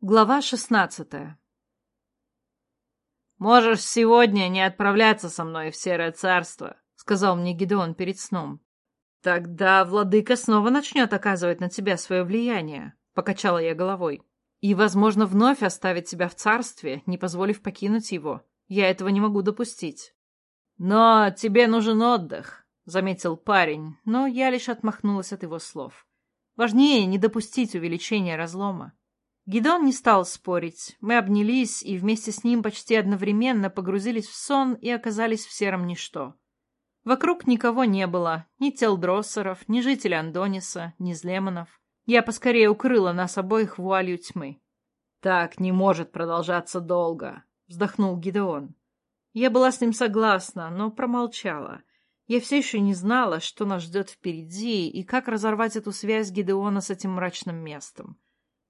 Глава шестнадцатая «Можешь сегодня не отправляться со мной в Серое Царство», — сказал мне Гидеон перед сном. «Тогда владыка снова начнет оказывать на тебя свое влияние», — покачала я головой. «И, возможно, вновь оставить тебя в царстве, не позволив покинуть его. Я этого не могу допустить». «Но тебе нужен отдых», — заметил парень, но я лишь отмахнулась от его слов. «Важнее не допустить увеличения разлома. Гидон не стал спорить. Мы обнялись и вместе с ним почти одновременно погрузились в сон и оказались в сером ничто. Вокруг никого не было, ни Телдроссеров, ни жителей Андониса, ни Злеманов. Я поскорее укрыла нас обоих вуалью тьмы. «Так не может продолжаться долго», — вздохнул Гидеон. Я была с ним согласна, но промолчала. Я все еще не знала, что нас ждет впереди и как разорвать эту связь Гидеона с этим мрачным местом.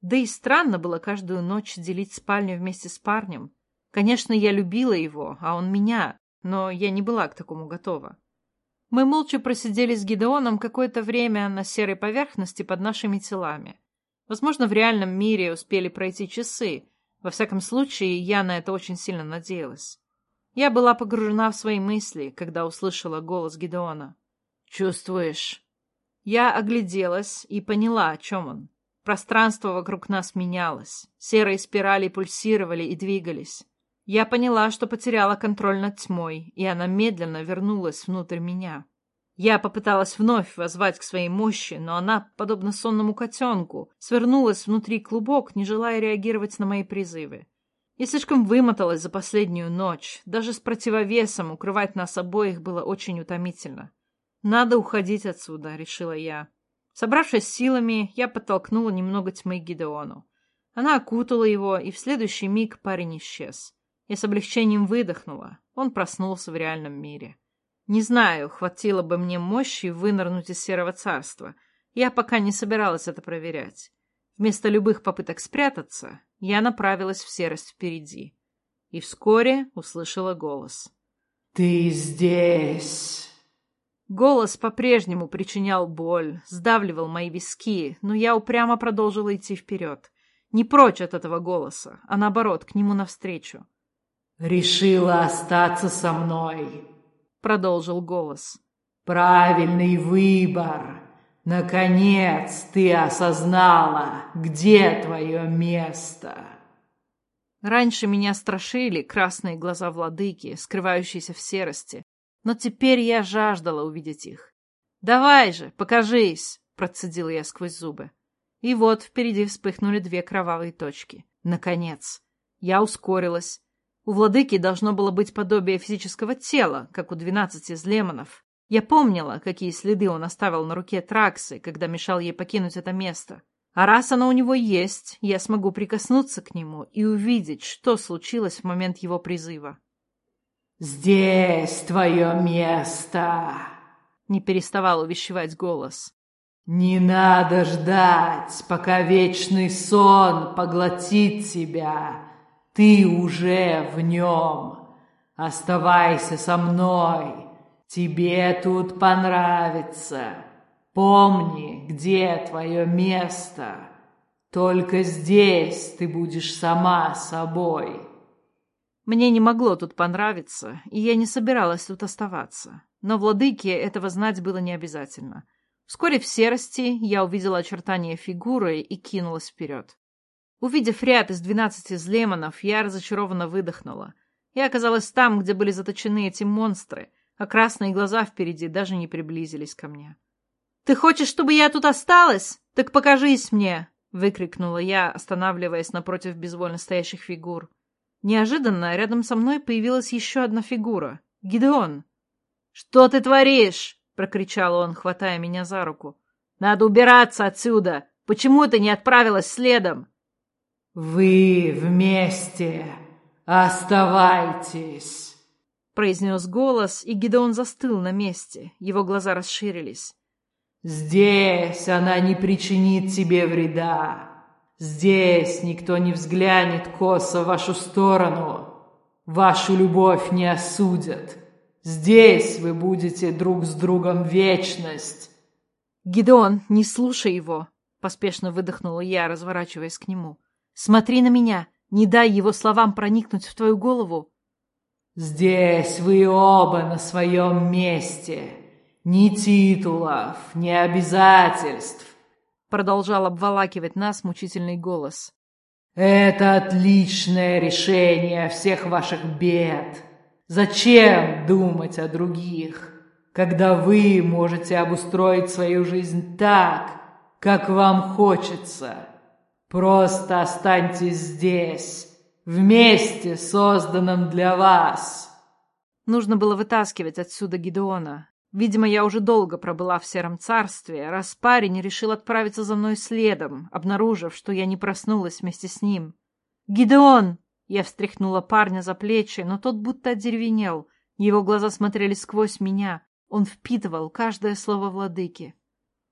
Да и странно было каждую ночь делить спальню вместе с парнем. Конечно, я любила его, а он меня, но я не была к такому готова. Мы молча просидели с Гидеоном какое-то время на серой поверхности под нашими телами. Возможно, в реальном мире успели пройти часы. Во всяком случае, я на это очень сильно надеялась. Я была погружена в свои мысли, когда услышала голос Гидеона. «Чувствуешь?» Я огляделась и поняла, о чем он. Пространство вокруг нас менялось. Серые спирали пульсировали и двигались. Я поняла, что потеряла контроль над тьмой, и она медленно вернулась внутрь меня. Я попыталась вновь возвать к своей мощи, но она, подобно сонному котенку, свернулась внутри клубок, не желая реагировать на мои призывы. Я слишком вымоталась за последнюю ночь. Даже с противовесом укрывать нас обоих было очень утомительно. «Надо уходить отсюда», — решила я. Собравшись силами, я подтолкнула немного тьмы Гидеону. Она окутала его, и в следующий миг парень исчез. Я с облегчением выдохнула. Он проснулся в реальном мире. Не знаю, хватило бы мне мощи вынырнуть из серого царства. Я пока не собиралась это проверять. Вместо любых попыток спрятаться, я направилась в серость впереди. И вскоре услышала голос. «Ты здесь!» Голос по-прежнему причинял боль, сдавливал мои виски, но я упрямо продолжила идти вперед. Не прочь от этого голоса, а наоборот, к нему навстречу. «Решила остаться со мной», — продолжил голос. «Правильный выбор. Наконец ты осознала, где твое место». Раньше меня страшили красные глаза владыки, скрывающиеся в серости, но теперь я жаждала увидеть их. «Давай же, покажись!» — процедила я сквозь зубы. И вот впереди вспыхнули две кровавые точки. Наконец! Я ускорилась. У владыки должно было быть подобие физического тела, как у двенадцати злемонов. Я помнила, какие следы он оставил на руке Траксы, когда мешал ей покинуть это место. А раз оно у него есть, я смогу прикоснуться к нему и увидеть, что случилось в момент его призыва. «Здесь твое место!» — не переставал увещевать голос. «Не надо ждать, пока вечный сон поглотит тебя. Ты уже в нем. Оставайся со мной. Тебе тут понравится. Помни, где твое место. Только здесь ты будешь сама собой». Мне не могло тут понравиться, и я не собиралась тут оставаться. Но владыке этого знать было не обязательно. Вскоре в серости я увидела очертания фигуры и кинулась вперед. Увидев ряд из двенадцати злеманов, я разочарованно выдохнула. Я оказалась там, где были заточены эти монстры, а красные глаза впереди даже не приблизились ко мне. «Ты хочешь, чтобы я тут осталась? Так покажись мне!» — выкрикнула я, останавливаясь напротив безвольно стоящих фигур. Неожиданно рядом со мной появилась еще одна фигура — Гидеон. «Что ты творишь?» — прокричал он, хватая меня за руку. «Надо убираться отсюда! Почему ты не отправилась следом?» «Вы вместе оставайтесь!» — произнес голос, и Гидеон застыл на месте. Его глаза расширились. «Здесь она не причинит тебе вреда. Здесь никто не взглянет косо в вашу сторону. Вашу любовь не осудят. Здесь вы будете друг с другом вечность. Гидеон, не слушай его, поспешно выдохнула я, разворачиваясь к нему. Смотри на меня, не дай его словам проникнуть в твою голову. Здесь вы оба на своем месте. Ни титулов, ни обязательств. Продолжал обволакивать нас мучительный голос. Это отличное решение всех ваших бед. Зачем думать о других, когда вы можете обустроить свою жизнь так, как вам хочется? Просто останьтесь здесь, вместе созданном для вас. Нужно было вытаскивать отсюда Гидеона. Видимо, я уже долго пробыла в Сером Царстве, раз парень решил отправиться за мной следом, обнаружив, что я не проснулась вместе с ним. «Гидеон!» Я встряхнула парня за плечи, но тот будто одеревенел. Его глаза смотрели сквозь меня. Он впитывал каждое слово владыки.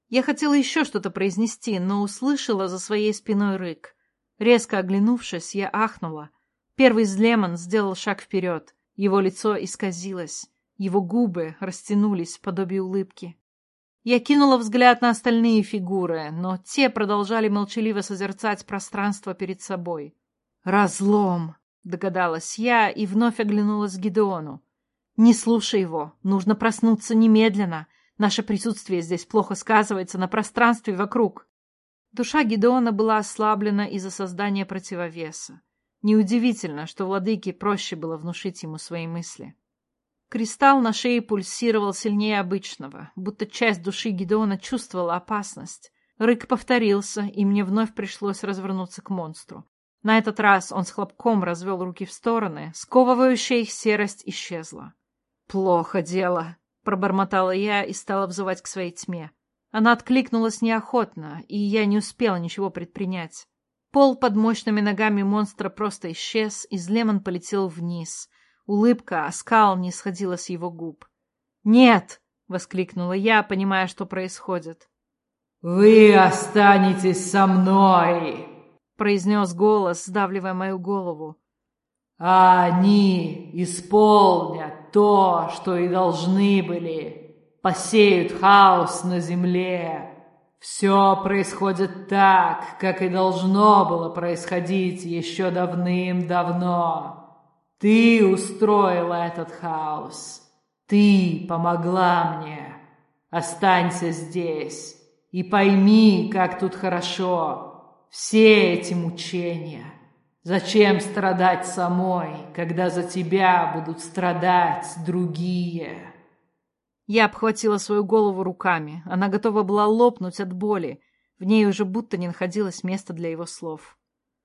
Я хотела еще что-то произнести, но услышала за своей спиной рык. Резко оглянувшись, я ахнула. Первый Злемон сделал шаг вперед. Его лицо исказилось. Его губы растянулись в подобие улыбки. Я кинула взгляд на остальные фигуры, но те продолжали молчаливо созерцать пространство перед собой. «Разлом!» — догадалась я и вновь оглянулась к Гидеону. «Не слушай его. Нужно проснуться немедленно. Наше присутствие здесь плохо сказывается на пространстве вокруг». Душа Гидеона была ослаблена из-за создания противовеса. Неудивительно, что владыке проще было внушить ему свои мысли. Кристалл на шее пульсировал сильнее обычного, будто часть души Гидеона чувствовала опасность. Рык повторился, и мне вновь пришлось развернуться к монстру. На этот раз он с хлопком развел руки в стороны, сковывающая их серость исчезла. «Плохо дело», — пробормотала я и стала взывать к своей тьме. Она откликнулась неохотно, и я не успела ничего предпринять. Пол под мощными ногами монстра просто исчез, и Злемон полетел вниз. Улыбка, оскал не сходила с его губ. «Нет!» — воскликнула я, понимая, что происходит. «Вы останетесь со мной!» — произнес голос, сдавливая мою голову. «А они исполнят то, что и должны были, посеют хаос на земле. Все происходит так, как и должно было происходить еще давным-давно. Ты устроила этот хаос, ты помогла мне. Останься здесь и пойми, как тут хорошо» все эти мучения. Зачем страдать самой, когда за тебя будут страдать другие? Я обхватила свою голову руками. Она готова была лопнуть от боли. В ней уже будто не находилось места для его слов.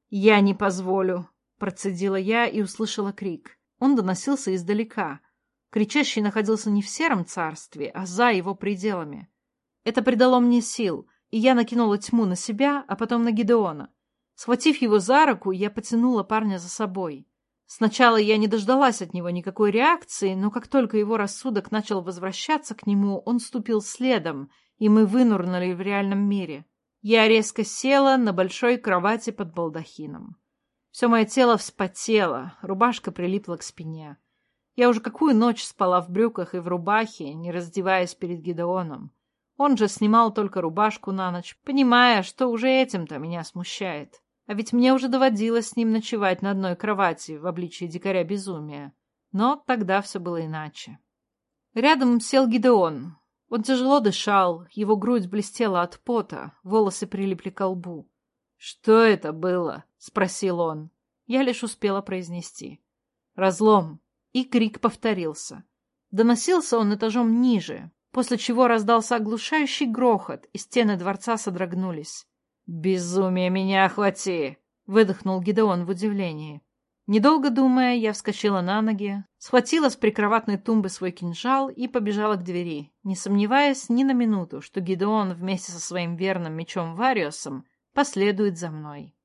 «Я не позволю», — процедила я и услышала крик. Он доносился издалека. Кричащий находился не в сером царстве, а за его пределами. Это придало мне сил — и я накинула тьму на себя, а потом на Гидеона. Схватив его за руку, я потянула парня за собой. Сначала я не дождалась от него никакой реакции, но как только его рассудок начал возвращаться к нему, он ступил следом, и мы вынурнули в реальном мире. Я резко села на большой кровати под балдахином. Все мое тело вспотело, рубашка прилипла к спине. Я уже какую ночь спала в брюках и в рубахе, не раздеваясь перед Гидеоном. Он же снимал только рубашку на ночь, понимая, что уже этим-то меня смущает. А ведь мне уже доводилось с ним ночевать на одной кровати в обличии дикаря безумия. Но тогда все было иначе. Рядом сел Гидеон. Он тяжело дышал, его грудь блестела от пота, волосы прилипли к лбу. «Что это было?» — спросил он. Я лишь успела произнести. «Разлом». И крик повторился. Доносился он этажом ниже, после чего раздался оглушающий грохот, и стены дворца содрогнулись. «Безумие меня охвати!» — выдохнул Гидеон в удивлении. Недолго думая, я вскочила на ноги, схватила с прикроватной тумбы свой кинжал и побежала к двери, не сомневаясь ни на минуту, что Гидеон вместе со своим верным мечом Вариосом последует за мной.